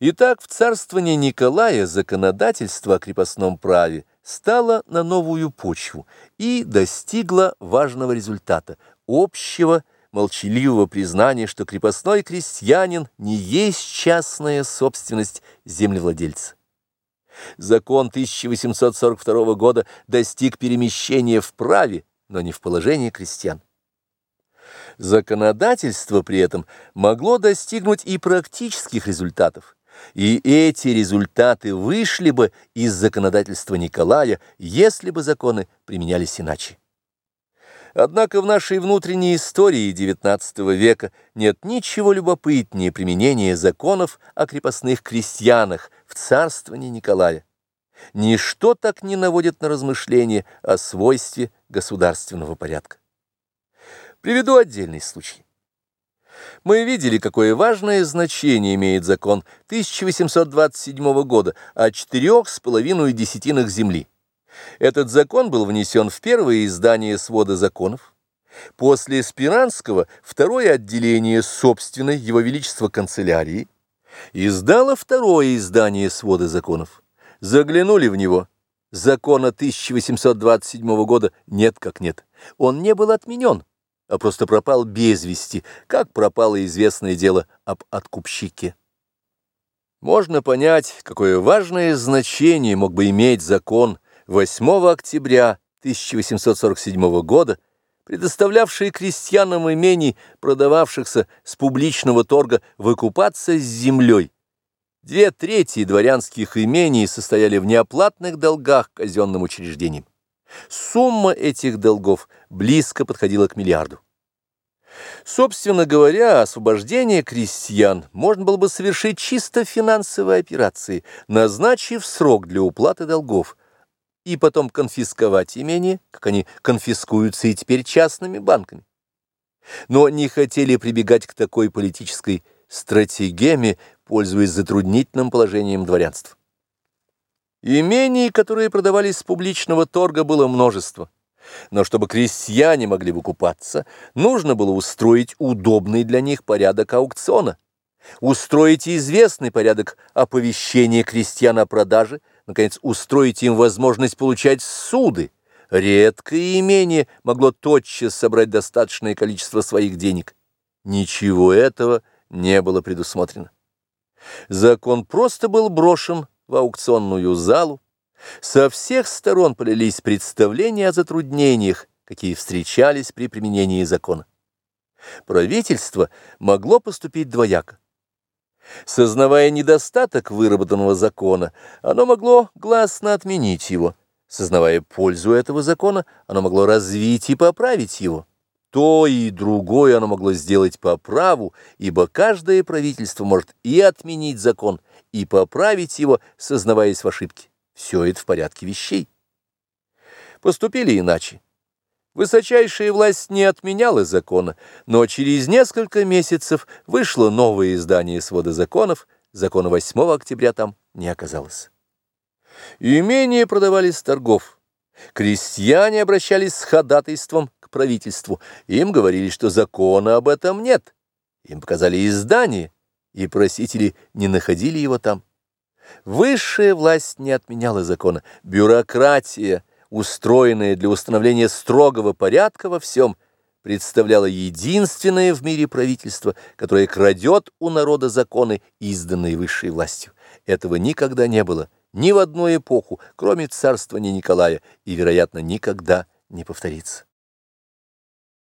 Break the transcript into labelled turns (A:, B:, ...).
A: Итак, в царствовании Николая законодательство о крепостном праве стало на новую почву и достигло важного результата – общего молчаливого признания, что крепостной крестьянин не есть частная собственность землевладельца. Закон 1842 года достиг перемещения в праве, но не в положении крестьян. Законодательство при этом могло достигнуть и практических результатов. И эти результаты вышли бы из законодательства Николая, если бы законы применялись иначе. Однако в нашей внутренней истории XIX века нет ничего любопытнее применения законов о крепостных крестьянах в царствовании Николая. Ничто так не наводит на размышления о свойстве государственного порядка. Приведу отдельный случай. Мы видели, какое важное значение имеет закон 1827 года о четырех с половиной десятинах земли. Этот закон был внесен в первое издание свода законов. После Спиранского второе отделение собственной Его Величества канцелярии издало второе издание свода законов. Заглянули в него. Закона 1827 года нет как нет. Он не был отменен а просто пропал без вести, как пропало известное дело об откупщике. Можно понять, какое важное значение мог бы иметь закон 8 октября 1847 года, предоставлявший крестьянам имений, продававшихся с публичного торга, выкупаться с землей. Две трети дворянских имений состояли в неоплатных долгах казенным учреждениям. Сумма этих долгов близко подходила к миллиарду. Собственно говоря, освобождение крестьян можно было бы совершить чисто финансовой операции, назначив срок для уплаты долгов, и потом конфисковать имение, как они конфискуются и теперь частными банками. Но не хотели прибегать к такой политической стратегеме, пользуясь затруднительным положением дворянства. Имений, которые продавались с публичного торга, было множество. Но чтобы крестьяне могли выкупаться, нужно было устроить удобный для них порядок аукциона, устроить известный порядок оповещения крестьян о продаже, наконец, устроить им возможность получать суды. Редкое имение могло тотчас собрать достаточное количество своих денег. Ничего этого не было предусмотрено. Закон просто был брошен в аукционную залу. Со всех сторон полились представления о затруднениях, какие встречались при применении закона. Правительство могло поступить двояко. Сознавая недостаток выработанного закона, оно могло гласно отменить его. Сознавая пользу этого закона, оно могло развить и поправить его. То и другое оно могло сделать по праву, ибо каждое правительство может и отменить закон, и поправить его, сознаваясь в ошибке. Все это в порядке вещей. Поступили иначе. Высочайшая власть не отменяла закона, но через несколько месяцев вышло новое издание свода законов, закона 8 октября там не оказалось. Имения продавались торгов. Крестьяне обращались с ходатайством к правительству. Им говорили, что закона об этом нет. Им показали издание, и просители не находили его там. Высшая власть не отменяла закона. Бюрократия, устроенная для установления строгого порядка во всем, представляла единственное в мире правительство, которое крадет у народа законы, изданные высшей властью. Этого никогда не было ни в одну эпоху, кроме царствования Николая, и, вероятно, никогда не повторится.